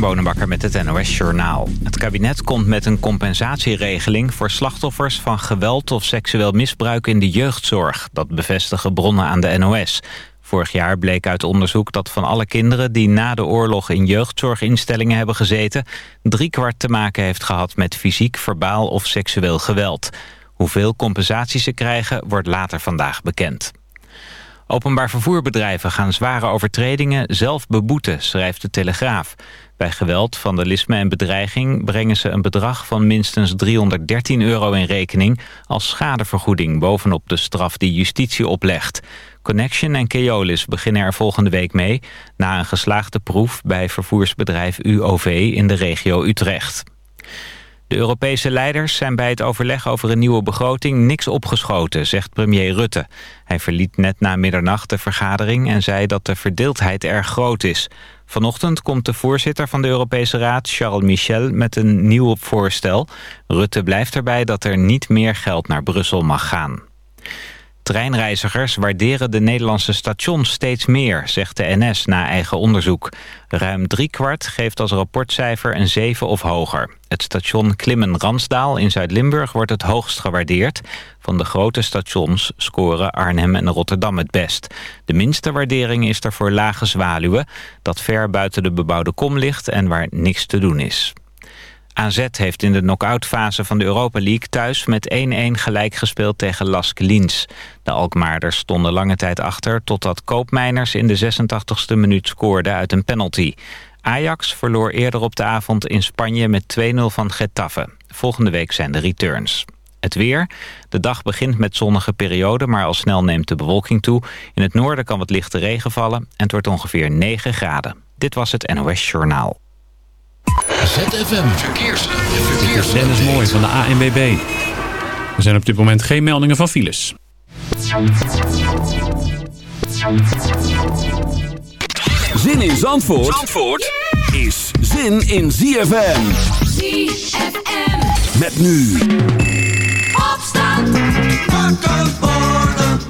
Bonenbakker met het NOS Journaal. Het kabinet komt met een compensatieregeling voor slachtoffers van geweld of seksueel misbruik in de jeugdzorg. Dat bevestigen bronnen aan de NOS. Vorig jaar bleek uit onderzoek dat van alle kinderen die na de oorlog in jeugdzorginstellingen hebben gezeten... driekwart te maken heeft gehad met fysiek, verbaal of seksueel geweld. Hoeveel compensatie ze krijgen wordt later vandaag bekend. Openbaar vervoerbedrijven gaan zware overtredingen zelf beboeten, schrijft de Telegraaf. Bij geweld, vandalisme en bedreiging brengen ze een bedrag van minstens 313 euro in rekening als schadevergoeding bovenop de straf die justitie oplegt. Connection en Keolis beginnen er volgende week mee na een geslaagde proef bij vervoersbedrijf UOV in de regio Utrecht. De Europese leiders zijn bij het overleg over een nieuwe begroting niks opgeschoten, zegt premier Rutte. Hij verliet net na middernacht de vergadering en zei dat de verdeeldheid erg groot is. Vanochtend komt de voorzitter van de Europese Raad, Charles Michel, met een nieuw voorstel. Rutte blijft erbij dat er niet meer geld naar Brussel mag gaan. Treinreizigers waarderen de Nederlandse stations steeds meer, zegt de NS na eigen onderzoek. Ruim driekwart geeft als rapportcijfer een 7 of hoger. Het station Klimmen-Ransdaal in Zuid-Limburg wordt het hoogst gewaardeerd. Van de grote stations scoren Arnhem en Rotterdam het best. De minste waardering is er voor Lage Zwaluwe, dat ver buiten de bebouwde kom ligt en waar niks te doen is. AZ heeft in de knock-outfase van de Europa League thuis met 1-1 gelijk gespeeld tegen Lask Linz. De Alkmaarders stonden lange tijd achter totdat Koopmeiners in de 86e minuut scoorde uit een penalty. Ajax verloor eerder op de avond in Spanje met 2-0 van Getafe. Volgende week zijn de returns. Het weer. De dag begint met zonnige perioden, maar al snel neemt de bewolking toe. In het noorden kan wat lichte regen vallen en het wordt ongeveer 9 graden. Dit was het NOS Journaal. ZFM Verkeers. Verkeers. Dennis Mooi van de ANWB. Er zijn op dit moment geen meldingen van files. Zin in Zandvoort, Zandvoort is zin in ZFM. ZFM. Met nu. Opstand. Wakker worden.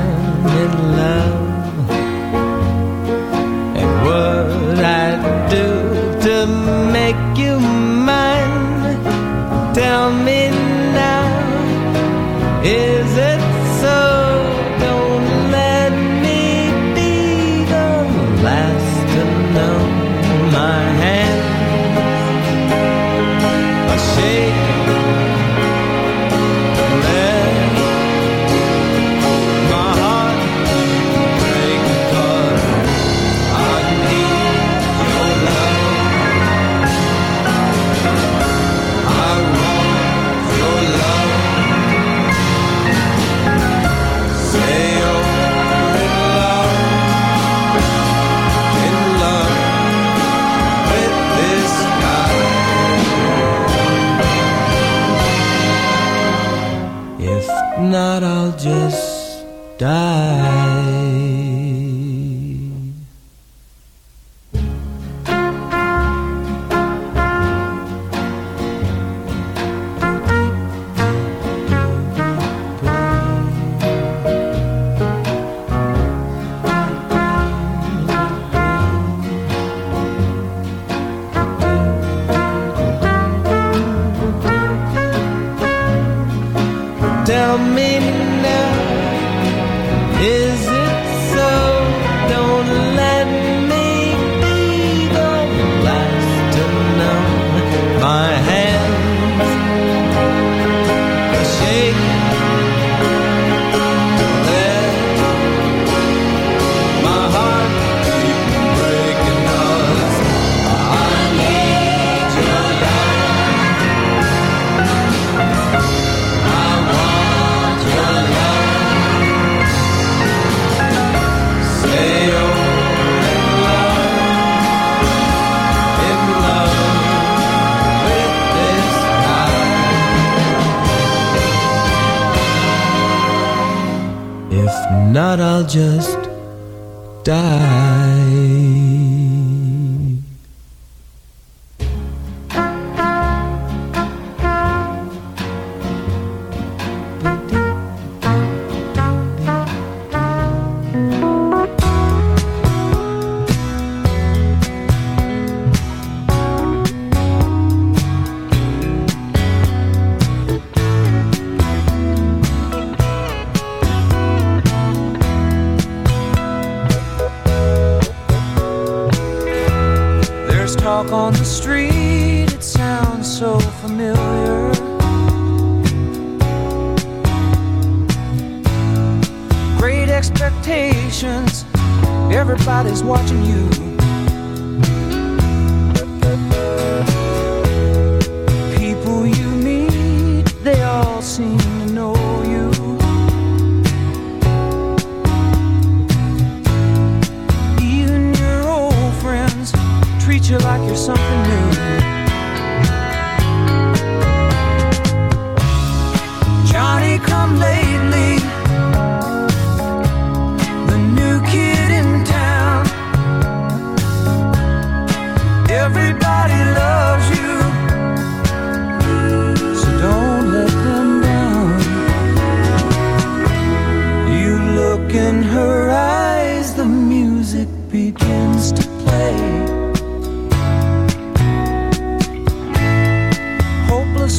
Tell me now. Is it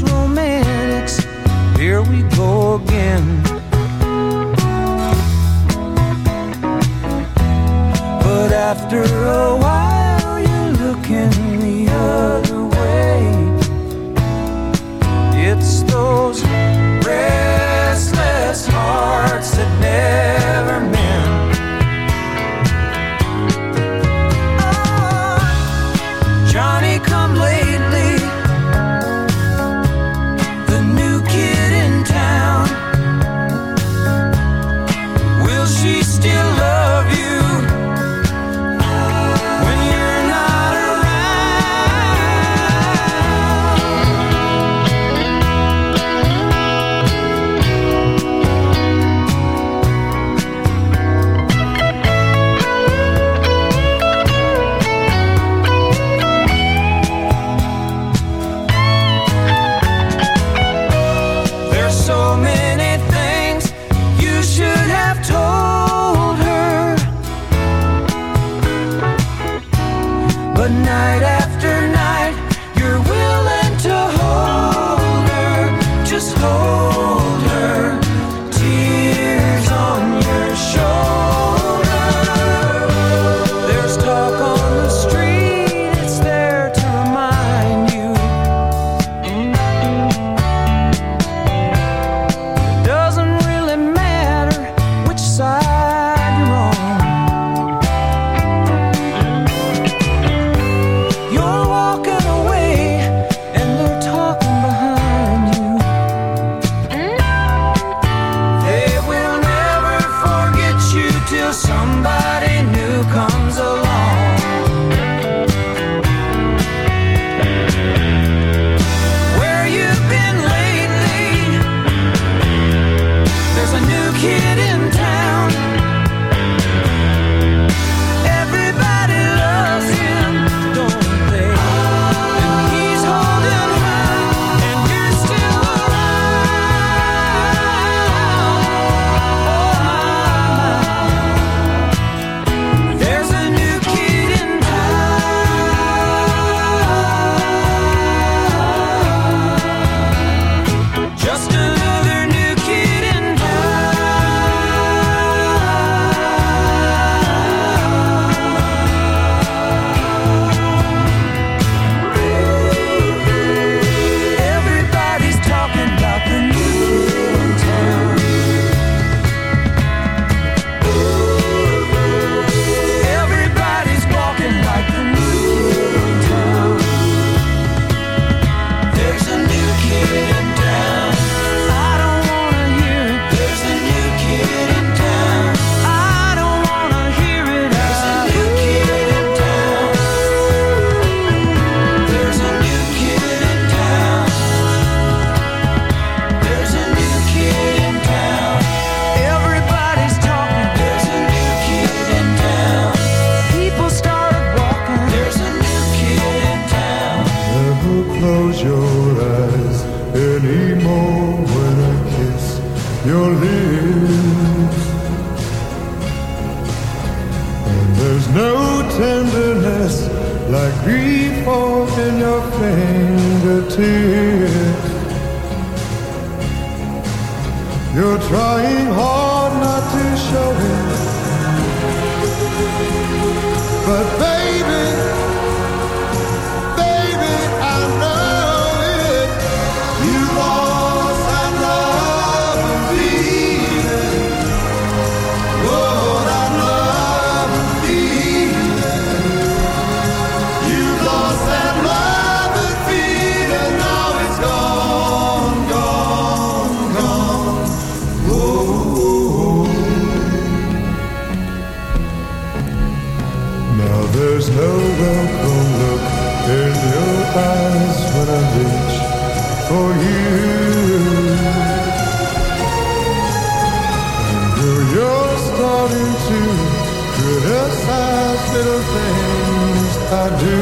romantics, here we go again. But after a while, trying hard. I do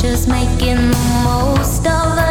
just making the most of it.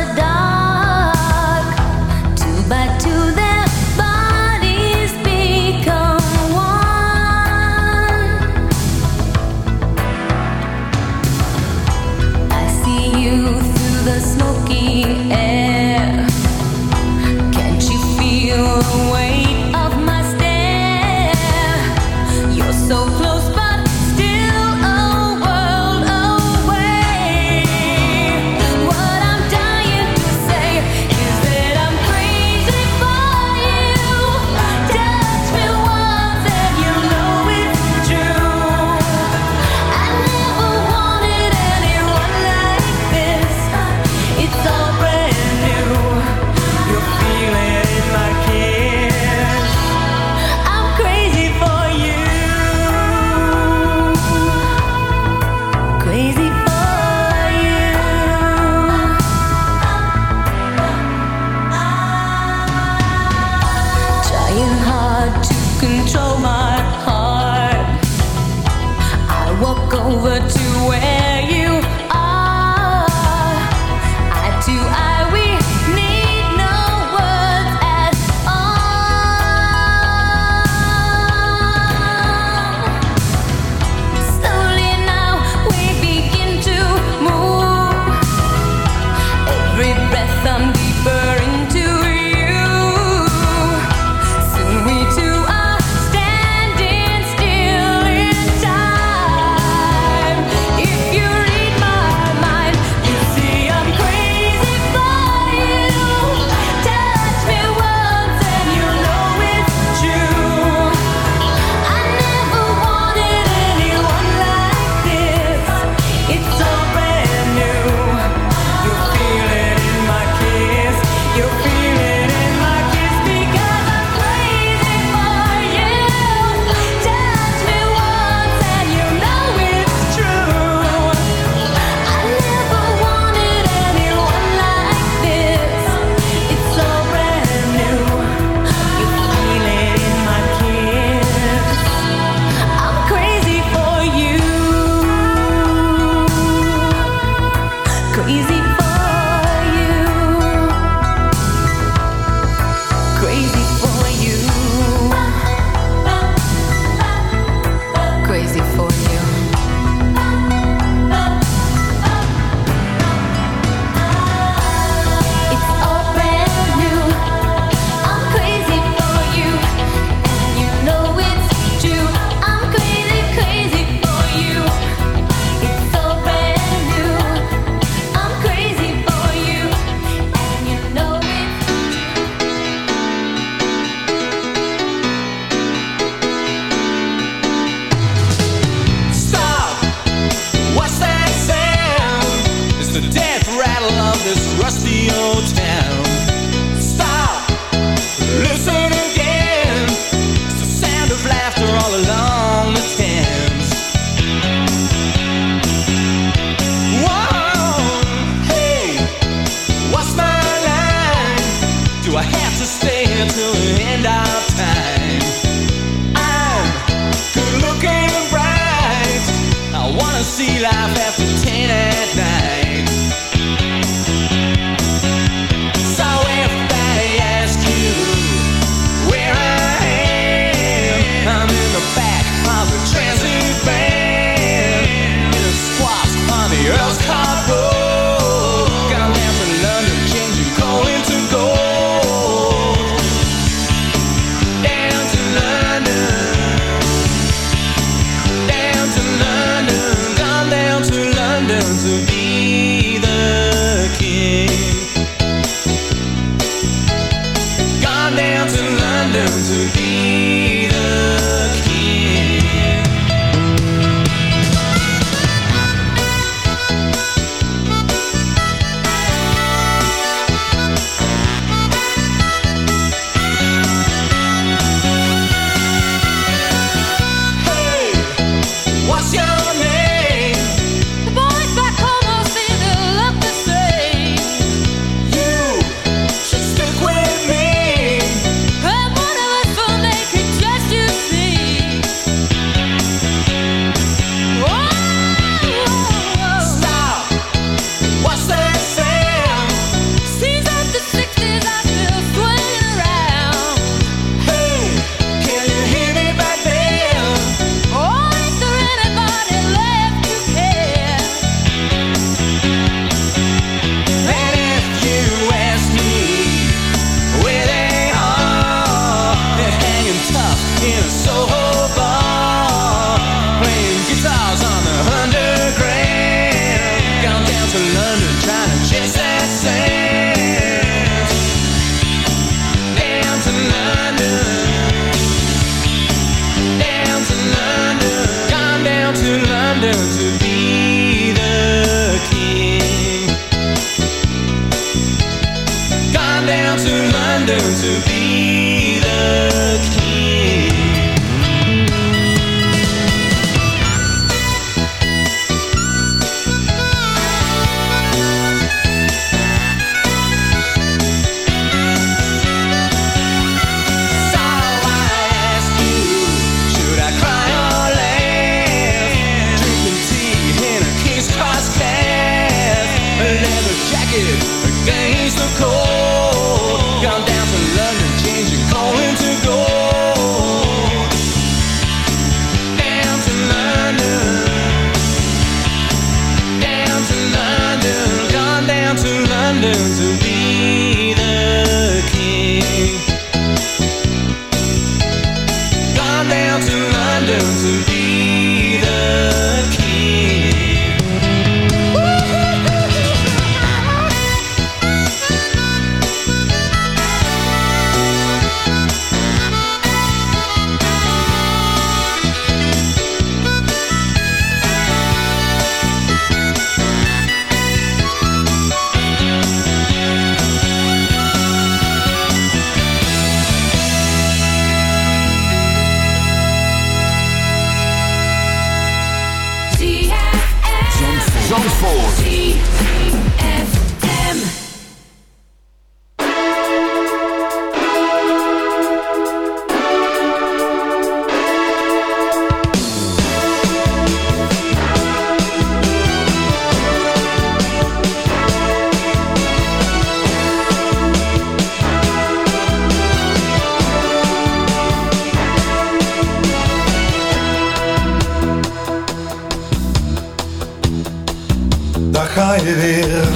Weer.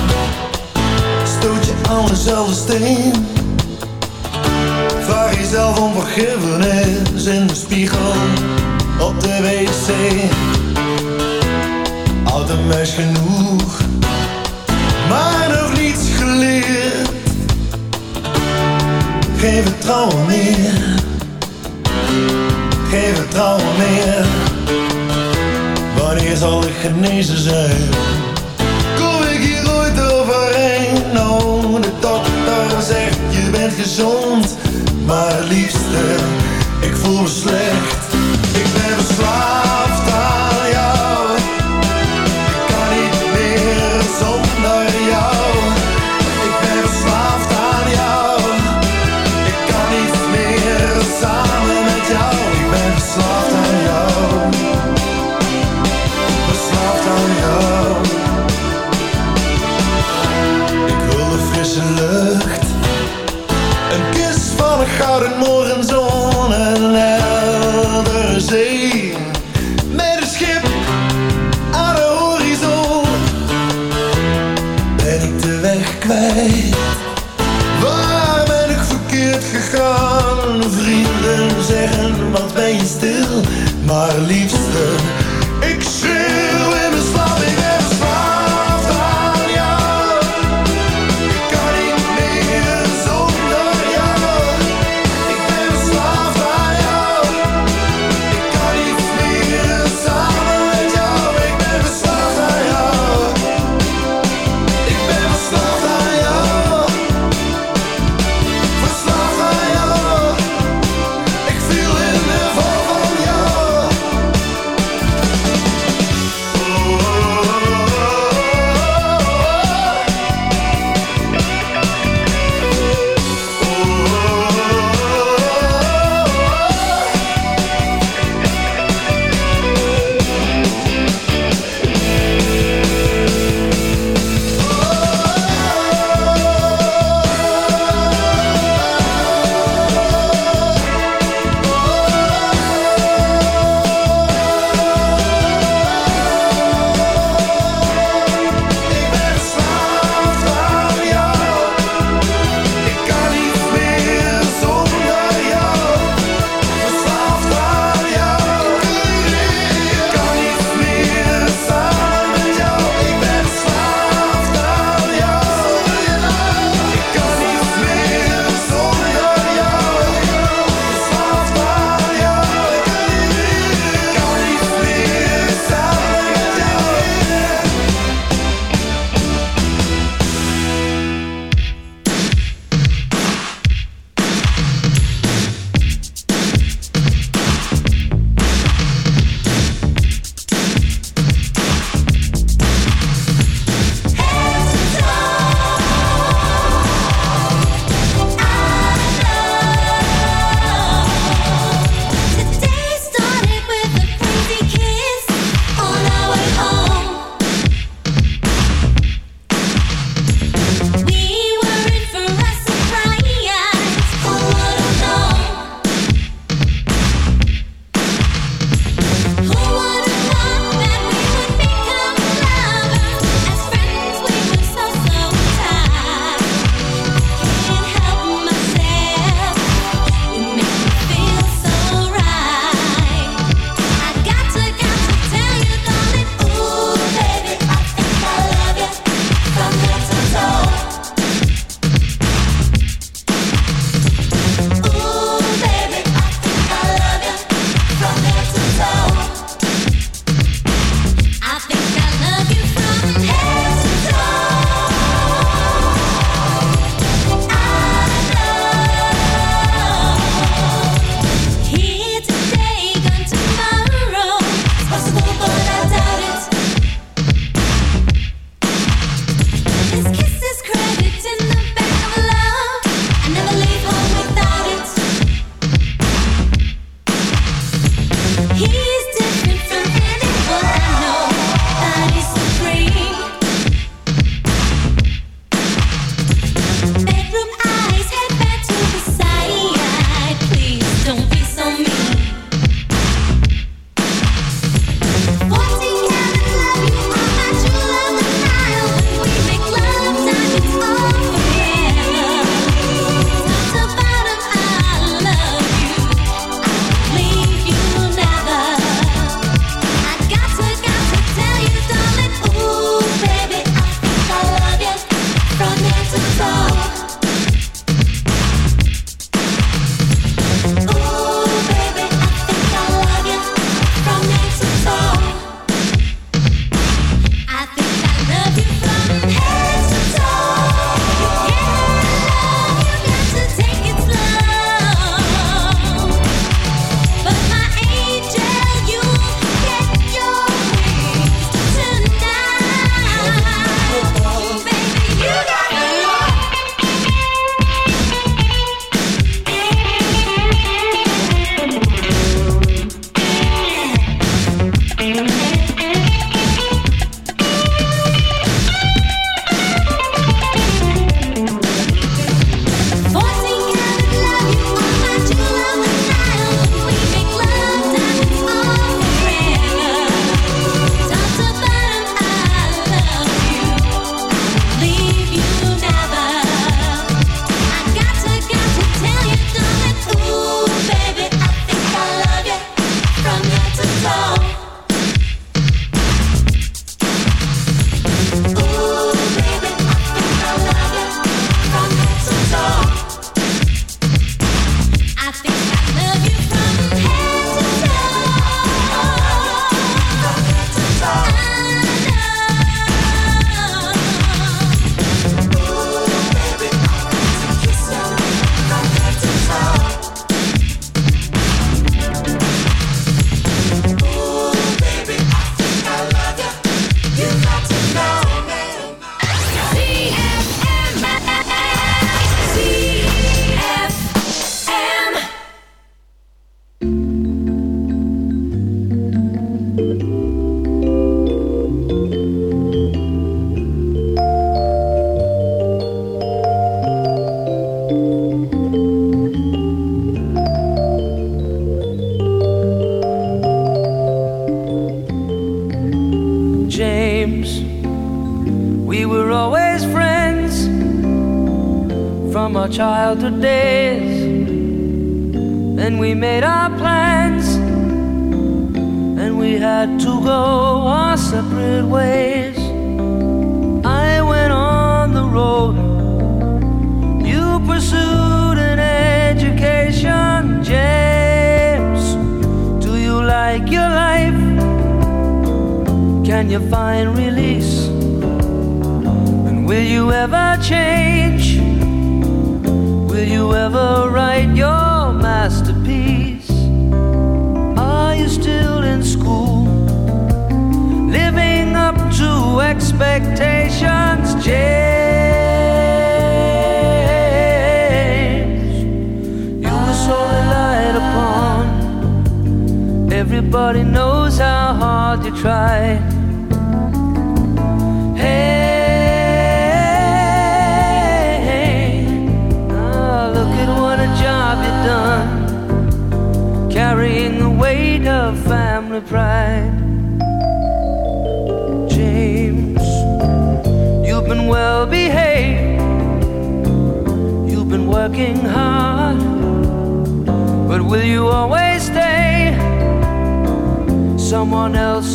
Stoot je aan dezelfde steen. Vraag jezelf om vergiffenis in de spiegel op de wc. Oud en wijs genoeg, maar nog niets geleerd. Geen vertrouwen meer, geen vertrouwen meer. Wanneer zal ik genezen zijn? Nou, de dokter zegt je bent gezond, maar het liefste, ik voel me slecht. someone else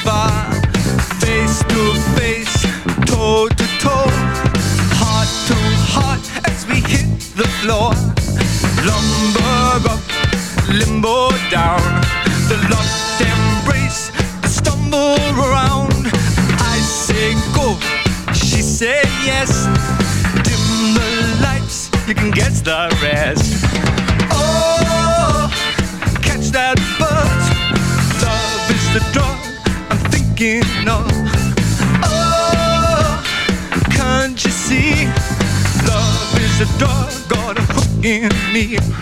far. Me.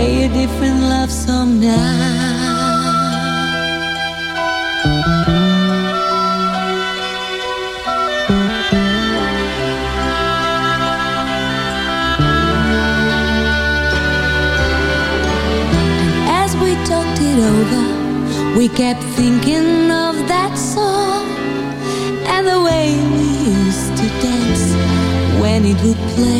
play a different love song now. over. We kept thinking of that song and the way we used to dance when it would play.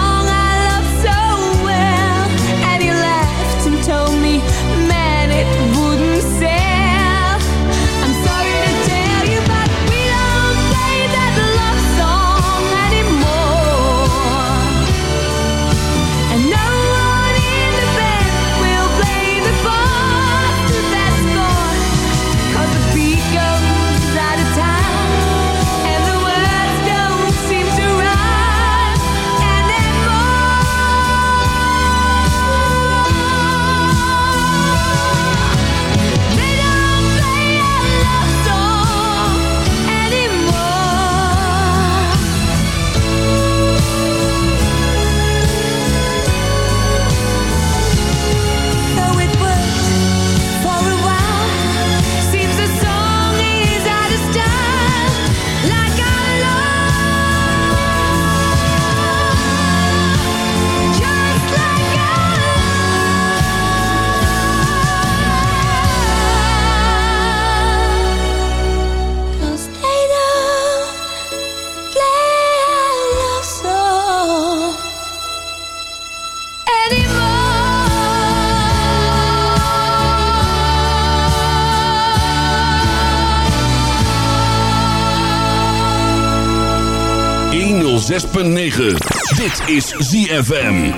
106.9. Dit is ZFM.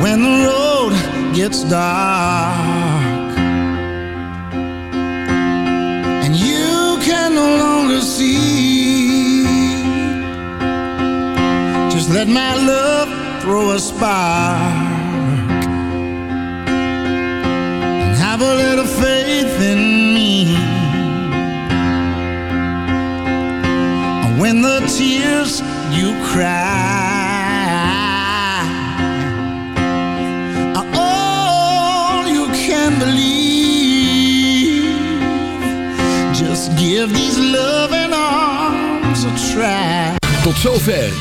When the road gets dark